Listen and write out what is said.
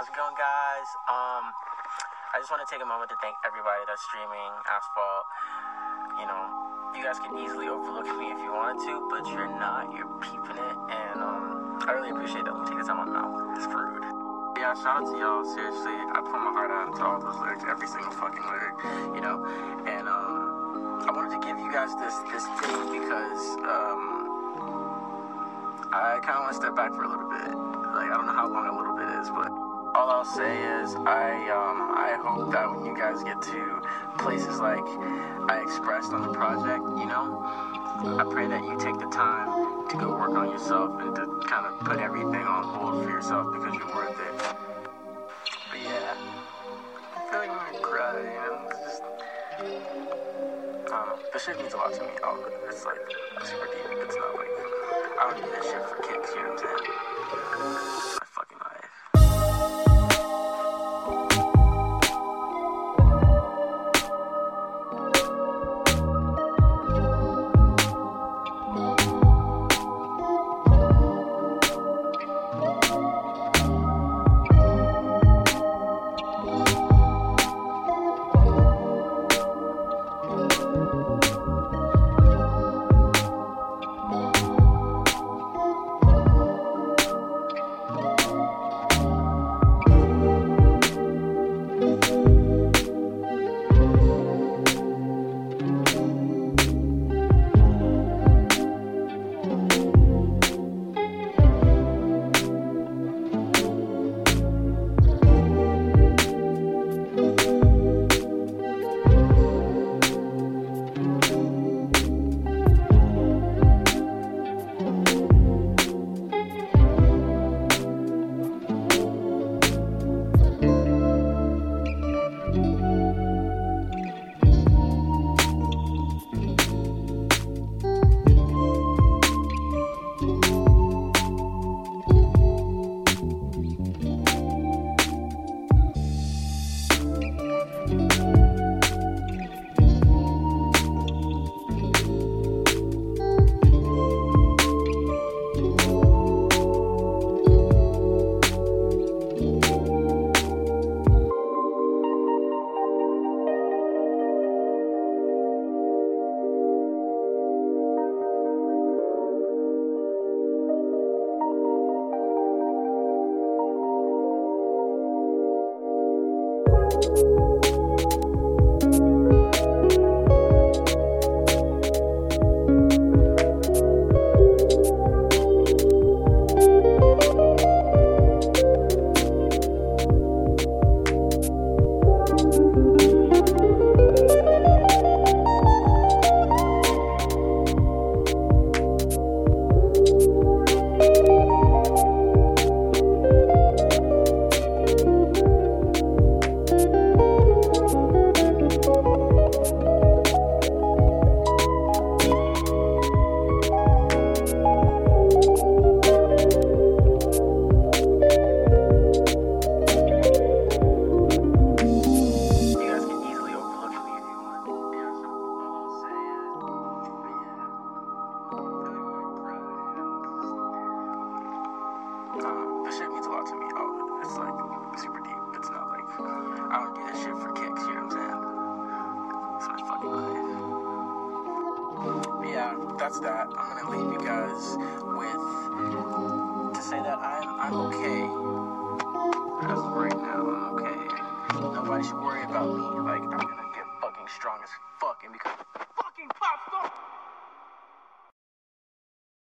How's it going, guys? Um, I just want to take a moment to thank everybody that's streaming Asphalt. You know, you guys can easily overlook me if you wanted to, but you're not. You're peeping it, and um, I really appreciate that. Let me take this out my mouth. It's rude. Yeah, shout out to y'all. Seriously, I put my heart out into all those lyrics, every single fucking lyric, you know. And um, I wanted to give you guys this this thing because um, I kind of want to step back for a little bit. Like I don't know how long a little bit is, all I'll say is I um, I hope that when you guys get to places like I expressed on the project, you know, I pray that you take the time to go work on yourself and to kind of put everything on hold for yourself because you're worth it. But yeah, I feel like I'm gonna cry, and it's just. Know. This shit means a lot to me. Oh, it's like super deep. It's not like I don't do this shit for kicks. You know what I'm saying? Um, shit means a lot to me. Oh, it's like super deep. It's not like I would do that shit for kicks. You know what I'm saying? So it's fucking yeah, that's that. I'm gonna leave you guys with to say that I'm I'm okay. Right now, I'm okay. Nobody should worry about me. Like I'm gonna get fucking strong as